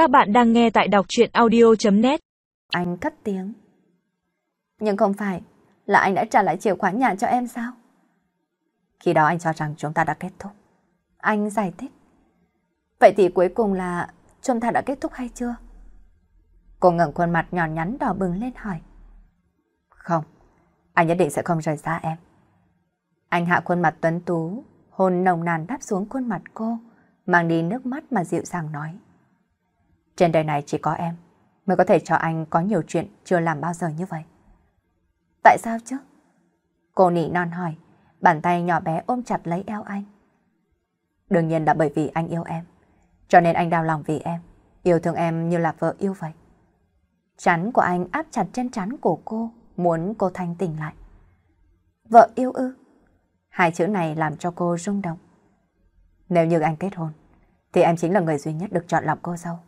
Các bạn đang nghe tại đọc chuyện audio.net Anh cất tiếng. Nhưng không phải là anh đã trả lại chìa khóa nhà cho em sao? Khi đó anh cho rằng chúng ta đã kết thúc. Anh giải thích. Vậy thì cuối cùng là chúng ta đã kết thúc hay chưa? Cô ngẩng khuôn mặt nhỏ nhắn đỏ bừng lên hỏi. Không, anh nhất định sẽ không rời xa em. Anh hạ khuôn mặt tuấn tú, hôn nồng nàn đáp xuống khuôn mặt cô, mang đi nước mắt mà dịu dàng nói. Trên đời này chỉ có em mới có thể cho anh có nhiều chuyện chưa làm bao giờ như vậy. Tại sao chứ? Cô nị non hỏi, bàn tay nhỏ bé ôm chặt lấy eo anh. Đương nhiên là bởi vì anh yêu em, cho nên anh đau lòng vì em, yêu thương em như là vợ yêu vậy. Chắn của anh áp chặt trên chắn của cô, muốn cô thanh tỉnh lại. Vợ yêu ư? Hai chữ này làm cho cô rung động. Nếu như anh kết hôn, thì em chính là người duy nhất được chọn lọc cô dâu.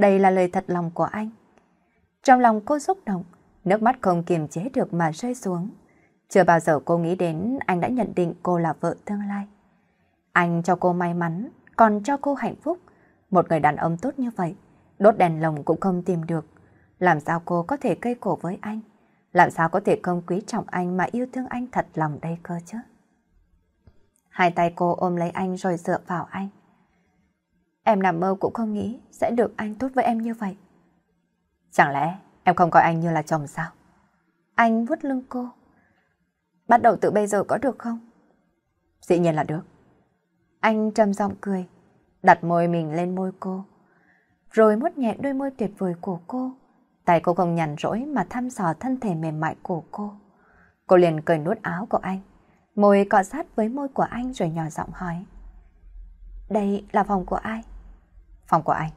Đây là lời thật lòng của anh. Trong lòng cô xúc động, nước mắt không kiềm chế được mà rơi xuống. Chưa bao giờ cô nghĩ đến anh đã nhận định cô là vợ tương lai. Anh cho cô may mắn, còn cho cô hạnh phúc. Một người đàn ông tốt như vậy, đốt đèn lồng cũng không tìm được. Làm sao cô có thể cây cổ với anh? Làm sao có thể không quý trọng anh mà yêu thương anh thật lòng đây cơ chứ? Hai tay cô ôm lấy anh rồi dựa vào anh. Em nằm mơ cũng không nghĩ sẽ được anh tốt với em như vậy. Chẳng lẽ em không coi anh như là chồng sao? Anh vuốt lưng cô. Bắt đầu từ bây giờ có được không? Dĩ nhiên là được. Anh trầm giọng cười, đặt môi mình lên môi cô, rồi mút nhẹ đôi môi tuyệt vời của cô. Tay cô không nhàn rỗi mà thăm dò thân thể mềm mại của cô. Cô liền cười nuốt áo của anh, môi cọ sát với môi của anh rồi nhỏ giọng hỏi. Đây là phòng của ai? Phòng của anh.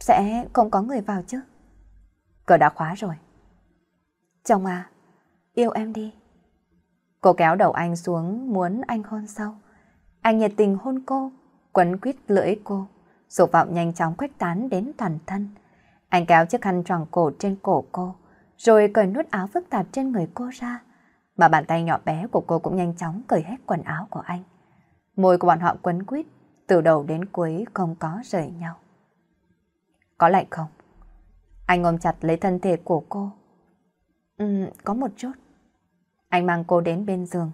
Sẽ không có người vào chứ? Cửa đã khóa rồi. Chồng à, yêu em đi. Cô kéo đầu anh xuống muốn anh hôn sâu. Anh nhiệt tình hôn cô, quấn quýt lưỡi cô, dục vọng nhanh chóng khuếch tán đến toàn thân. Anh kéo chiếc khăn tròn cổ trên cổ cô, rồi cởi nút áo phức tạp trên người cô ra. Mà bàn tay nhỏ bé của cô cũng nhanh chóng cởi hết quần áo của anh. Môi của bọn họ quấn quýt, từ đầu đến cuối không có rời nhau. Có lạnh không? Anh ôm chặt lấy thân thể của cô. Ừ, có một chút. Anh mang cô đến bên giường,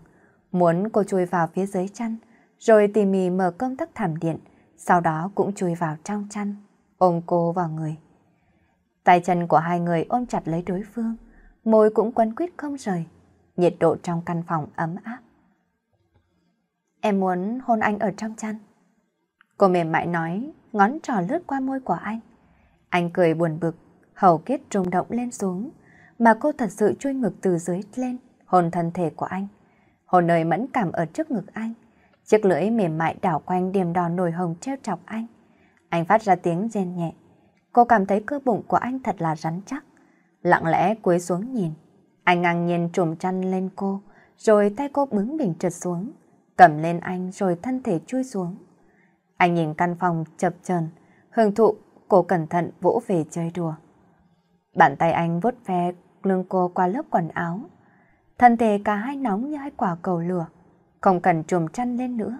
muốn cô chui vào phía dưới chăn, rồi tỉ mỉ mở công tắc thảm điện, sau đó cũng chui vào trong chăn, ôm cô vào người. Tay chân của hai người ôm chặt lấy đối phương, môi cũng quấn quýt không rời, nhiệt độ trong căn phòng ấm áp. Em muốn hôn anh ở trong chăn. Cô mềm mại nói, ngón trỏ lướt qua môi của anh. Anh cười buồn bực, hầu kết rung động lên xuống, mà cô thật sự chui ngực từ dưới lên, hồn thân thể của anh. Hồn nơi mẫn cảm ở trước ngực anh. Chiếc lưỡi mềm mại đảo quanh điểm đỏ nổi hồng treo chọc anh. Anh phát ra tiếng rên nhẹ. Cô cảm thấy cơ bụng của anh thật là rắn chắc. Lặng lẽ cúi xuống nhìn. Anh ngang nhiên trùm chăn lên cô, rồi tay cô bướng bình trượt xuống. Cầm lên anh rồi thân thể chui xuống. Anh nhìn căn phòng chập chờn, hưởng thụ, cô cẩn thận vỗ về chơi đùa. Bàn tay anh vuốt ve lưng cô qua lớp quần áo. Thân thể cả hai nóng như hai quả cầu lửa, không cần trùm chăn lên nữa.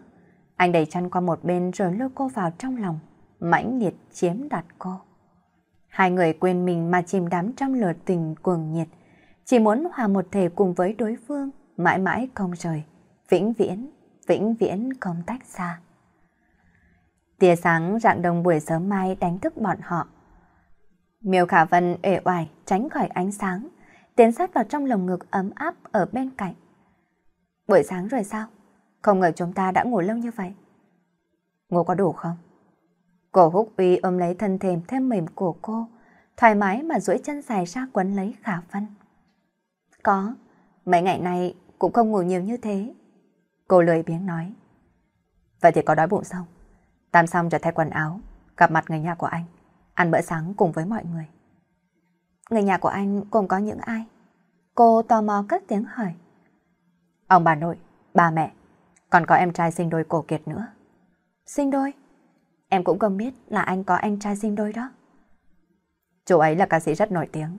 Anh đẩy chăn qua một bên rồi lôi cô vào trong lòng, mãnh liệt chiếm đoạt cô. Hai người quên mình mà chìm đắm trong lửa tình cuồng nhiệt, chỉ muốn hòa một thể cùng với đối phương, mãi mãi không rời, vĩnh viễn, vĩnh viễn không tách xa. Tia sáng rạng đông buổi sớm mai đánh thức bọn họ. Miêu Khả Vân ể oải tránh khỏi ánh sáng, tiến sát vào trong lồng ngực ấm áp ở bên cạnh. Buổi sáng rồi sao? Không ngờ chúng ta đã ngủ lâu như vậy. Ngủ có đủ không? Cổ húc uy ôm lấy thân thềm thêm mềm của cô, thoải mái mà duỗi chân dài ra quấn lấy Khả Vân. Có, mấy ngày nay cũng không ngủ nhiều như thế. Cô lười biếng nói. Vậy thì có đói bụng không? Tắm xong rồi thay quần áo, gặp mặt người nhà của anh, ăn bữa sáng cùng với mọi người. Người nhà của anh gồm có những ai? Cô tò mò cất tiếng hỏi. Ông bà nội, ba mẹ, còn có em trai sinh đôi cổ kiệt nữa. Sinh đôi? Em cũng không biết là anh có anh trai sinh đôi đó. Chú ấy là ca sĩ rất nổi tiếng.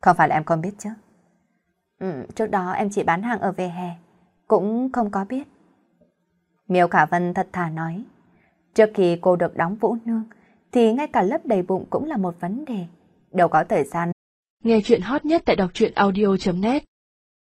Không phải là em không biết chứ? Ừ, trước đó em chỉ bán hàng ở về hè, cũng không có biết. Miêu Khả Vân thật thà nói. Trước khi cô được đóng Vũ Nương, thì ngay cả lớp đầy bụng cũng là một vấn đề. Đâu có thời gian. Nghe chuyện hot nhất tại đọc truyện audio.net